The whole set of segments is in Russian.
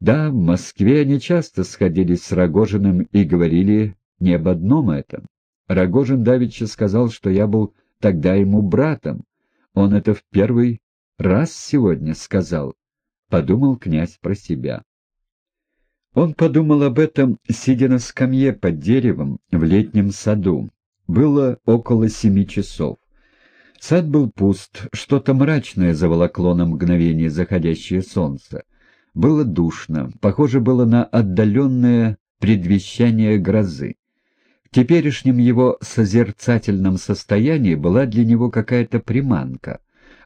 Да, в Москве они часто сходились с Рогожиным и говорили не об одном этом. Рогожин давеча сказал, что я был тогда ему братом. Он это в первый раз сегодня сказал, — подумал князь про себя. Он подумал об этом, сидя на скамье под деревом в летнем саду. Было около семи часов. Сад был пуст, что-то мрачное заволокло на мгновение заходящее солнце. Было душно, похоже было на отдаленное предвещание грозы. В теперешнем его созерцательном состоянии была для него какая-то приманка.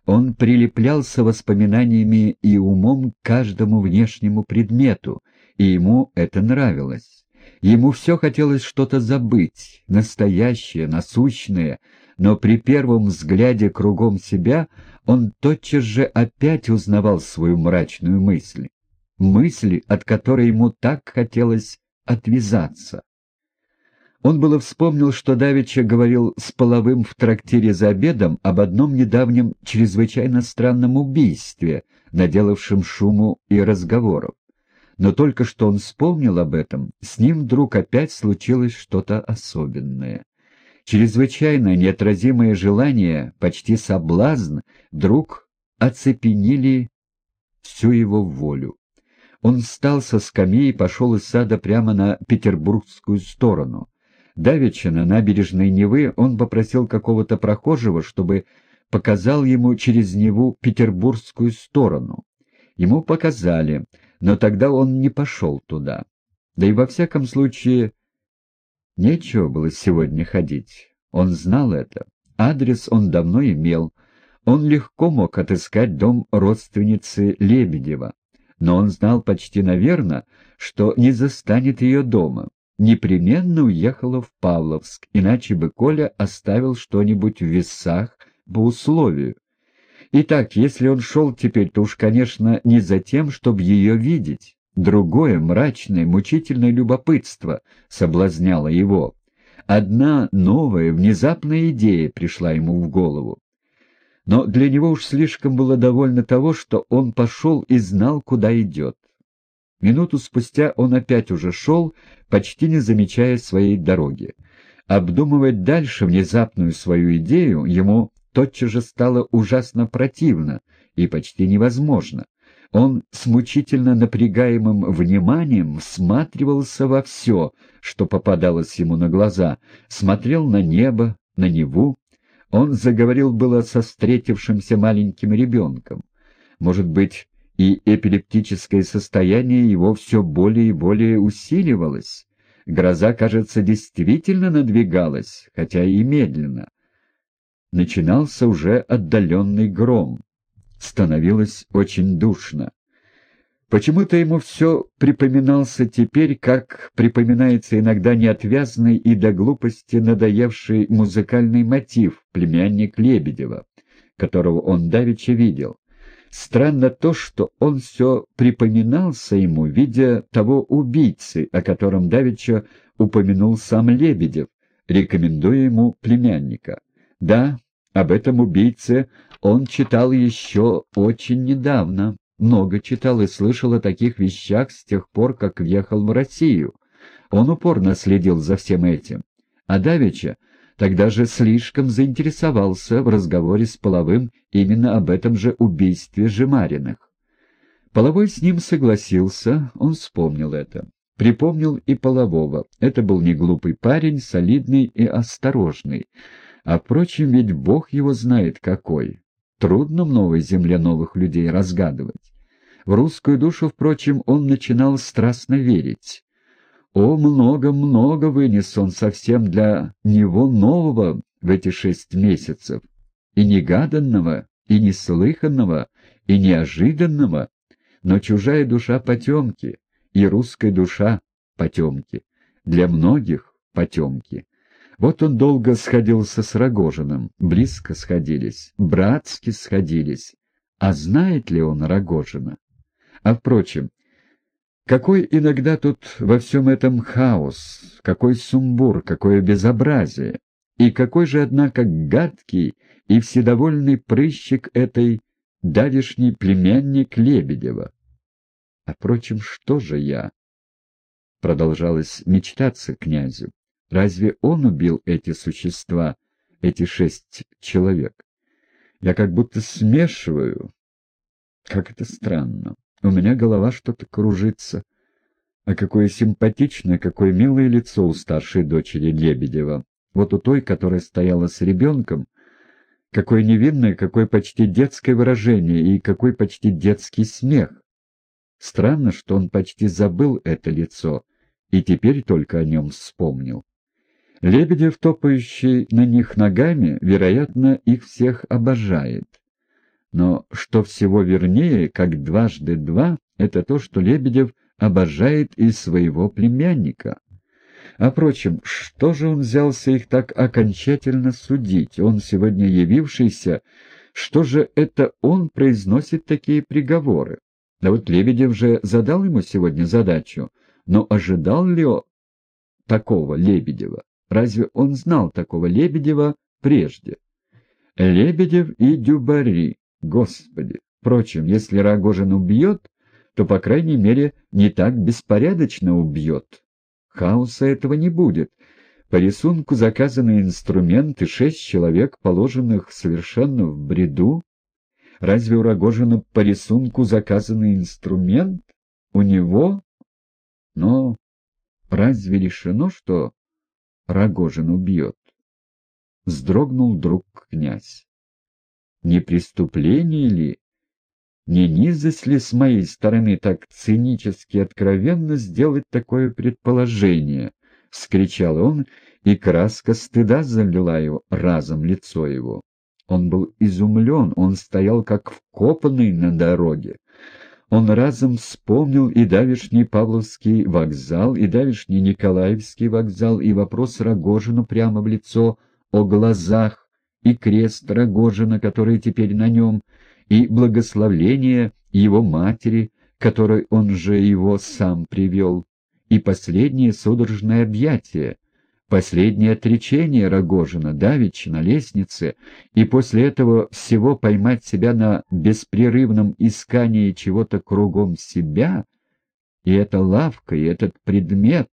Он прилеплялся воспоминаниями и умом к каждому внешнему предмету, и ему это нравилось. Ему все хотелось что-то забыть, настоящее, насущное, но при первом взгляде кругом себя он тотчас же опять узнавал свою мрачную мысль, мысль, от которой ему так хотелось отвязаться. Он было вспомнил, что Давича говорил с Половым в трактире за обедом об одном недавнем чрезвычайно странном убийстве, наделавшем шуму и разговоров. Но только что он вспомнил об этом, с ним вдруг опять случилось что-то особенное. Чрезвычайно неотразимое желание, почти соблазн, вдруг оцепенили всю его волю. Он встал со скамьи и пошел из сада прямо на петербургскую сторону. Давеча на набережной Невы он попросил какого-то прохожего, чтобы показал ему через Неву петербургскую сторону. Ему показали, но тогда он не пошел туда. Да и во всяком случае, нечего было сегодня ходить. Он знал это. Адрес он давно имел. Он легко мог отыскать дом родственницы Лебедева. Но он знал почти наверно, что не застанет ее дома непременно уехала в Павловск, иначе бы Коля оставил что-нибудь в весах по условию. Итак, если он шел теперь, то уж, конечно, не за тем, чтобы ее видеть. Другое, мрачное, мучительное любопытство соблазняло его. Одна новая, внезапная идея пришла ему в голову. Но для него уж слишком было довольно того, что он пошел и знал, куда идет. Минуту спустя он опять уже шел, почти не замечая своей дороги. Обдумывать дальше внезапную свою идею ему тотчас же стало ужасно противно и почти невозможно. Он с мучительно напрягаемым вниманием всматривался во все, что попадалось ему на глаза, смотрел на небо, на Неву. Он заговорил было со встретившимся маленьким ребенком. Может быть, и эпилептическое состояние его все более и более усиливалось. Гроза, кажется, действительно надвигалась, хотя и медленно. Начинался уже отдаленный гром. Становилось очень душно. Почему-то ему все припоминался теперь, как припоминается иногда неотвязный и до глупости надоевший музыкальный мотив «Племянник Лебедева», которого он давеча видел. Странно то, что он все припоминался ему, видя того убийцы, о котором давеча упомянул сам Лебедев, рекомендуя ему племянника. Да, об этом убийце он читал еще очень недавно, много читал и слышал о таких вещах с тех пор, как въехал в Россию. Он упорно следил за всем этим. А давеча тогда же слишком заинтересовался в разговоре с Половым именно об этом же убийстве Жемариных. Половой с ним согласился, он вспомнил это. Припомнил и Полового. Это был не глупый парень, солидный и осторожный. А, впрочем, ведь Бог его знает какой. Трудно в новой земле новых людей разгадывать. В русскую душу, впрочем, он начинал страстно верить. О, много-много вынес он совсем для него нового в эти шесть месяцев, и негаданного, и неслыханного, и неожиданного, но чужая душа потемки, и русская душа потемки, для многих потемки. Вот он долго сходился с Рогожиным, близко сходились, братски сходились. А знает ли он Рогожина? А, впрочем, какой иногда тут во всем этом хаос, какой сумбур, какое безобразие, и какой же, однако, гадкий и вседовольный прыщик этой давишний племянник Лебедева. А, впрочем, что же я? Продолжалось мечтаться князю. Разве он убил эти существа, эти шесть человек? Я как будто смешиваю. Как это странно. У меня голова что-то кружится. А какое симпатичное, какое милое лицо у старшей дочери Лебедева. Вот у той, которая стояла с ребенком, какое невинное, какое почти детское выражение и какой почти детский смех. Странно, что он почти забыл это лицо и теперь только о нем вспомнил. Лебедев, топающий на них ногами, вероятно, их всех обожает. Но что всего вернее, как дважды два, это то, что Лебедев обожает и своего племянника. А впрочем, что же он взялся их так окончательно судить? Он сегодня явившийся, что же это он произносит такие приговоры? Да вот Лебедев же задал ему сегодня задачу, но ожидал ли он такого Лебедева? Разве он знал такого Лебедева прежде? Лебедев и Дюбари, господи! Впрочем, если Рогожин убьет, то, по крайней мере, не так беспорядочно убьет. Хаоса этого не будет. По рисунку заказанные инструменты, шесть человек, положенных совершенно в бреду. Разве у Рогожина по рисунку заказанный инструмент? У него? Но разве решено, что Рогожин убьет? Вздрогнул друг князь. Не преступление ли? Не низость ли с моей стороны так цинически откровенно сделать такое предположение? — вскричал он, и краска стыда залила его разом лицо его. Он был изумлен, он стоял как вкопанный на дороге. Он разом вспомнил и давишний Павловский вокзал, и давишний Николаевский вокзал, и вопрос Рогожину прямо в лицо о глазах, и крест Рогожина, который теперь на нем, и благословление его матери, которой он же его сам привел, и последнее судорожное объятие, последнее отречение Рогожина, давеча на лестнице, и после этого всего поймать себя на беспрерывном искании чего-то кругом себя, и эта лавка, и этот предмет.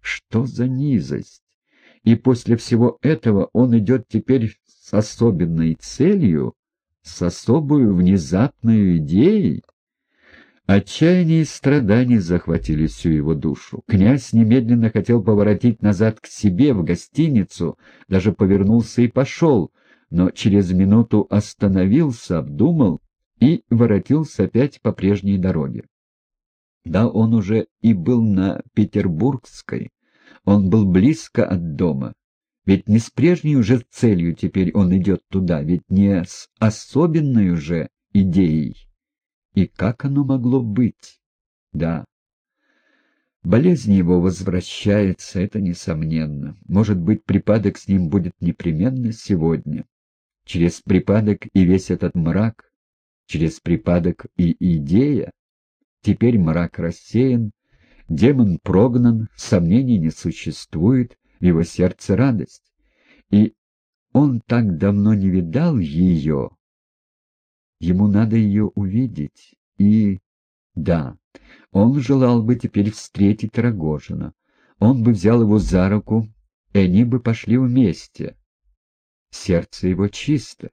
Что за низость? И после всего этого он идет теперь с особенной целью, с особой внезапной идеей. Отчаяние и страдания захватили всю его душу. Князь немедленно хотел поворотить назад к себе, в гостиницу, даже повернулся и пошел, но через минуту остановился, обдумал и воротился опять по прежней дороге. Да, он уже и был на Петербургской, он был близко от дома, ведь не с прежней уже целью теперь он идет туда, ведь не с особенной уже идеей. И как оно могло быть? Да. Болезнь его возвращается, это несомненно. Может быть, припадок с ним будет непременно сегодня. Через припадок и весь этот мрак, через припадок и идея. Теперь мрак рассеян, демон прогнан, сомнений не существует, в его сердце радость. И он так давно не видал ее. Ему надо ее увидеть. И... Да, он желал бы теперь встретить Рогожина. Он бы взял его за руку, и они бы пошли вместе. Сердце его чисто.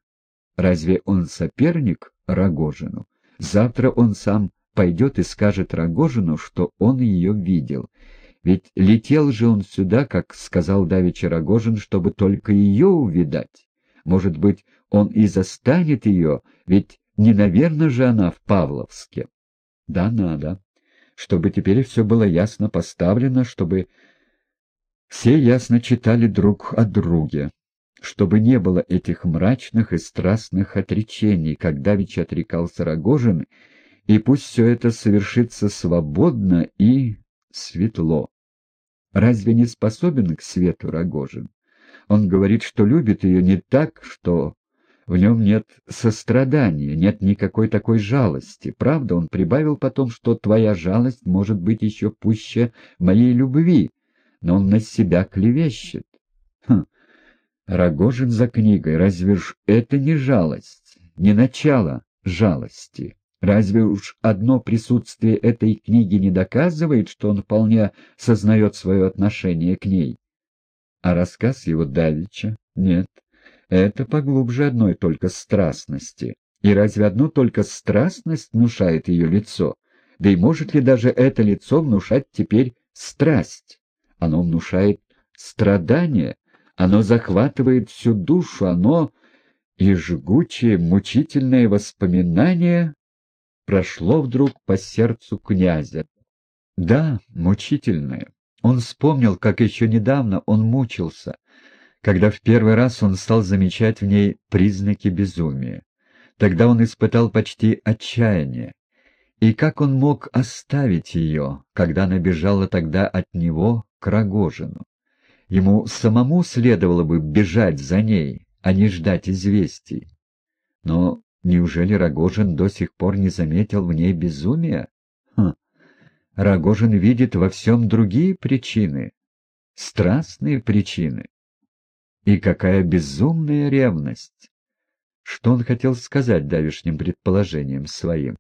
Разве он соперник Рогожину? Завтра он сам пойдет и скажет Рогожину, что он ее видел, ведь летел же он сюда, как сказал давеча Рогожин, чтобы только ее увидать. Может быть, он и застанет ее, ведь не наверно же она в Павловске. Да, надо. Чтобы теперь все было ясно поставлено, чтобы все ясно читали друг о друге, чтобы не было этих мрачных и страстных отречений, как давеча отрекался Рогожин, и пусть все это совершится свободно и светло. Разве не способен к свету Рогожин? Он говорит, что любит ее не так, что в нем нет сострадания, нет никакой такой жалости. Правда, он прибавил потом, что твоя жалость может быть еще пуще моей любви, но он на себя клевещет. Хм. Рогожин за книгой, разве ж это не жалость, не начало жалости? Разве уж одно присутствие этой книги не доказывает, что он вполне сознает свое отношение к ней? А рассказ его давеча? Нет, это поглубже одной только страстности. И разве одну только страстность внушает ее лицо? Да и может ли даже это лицо внушать теперь страсть? Оно внушает страдание, оно захватывает всю душу, оно и жгучее, мучительное воспоминание прошло вдруг по сердцу князя. Да, мучительное. Он вспомнил, как еще недавно он мучился, когда в первый раз он стал замечать в ней признаки безумия. Тогда он испытал почти отчаяние. И как он мог оставить ее, когда она бежала тогда от него к Рогожину? Ему самому следовало бы бежать за ней, а не ждать известий. Но неужели Рогожин до сих пор не заметил в ней безумия? Хм. Рогожин видит во всем другие причины, страстные причины. И какая безумная ревность! Что он хотел сказать давешним предположением своим?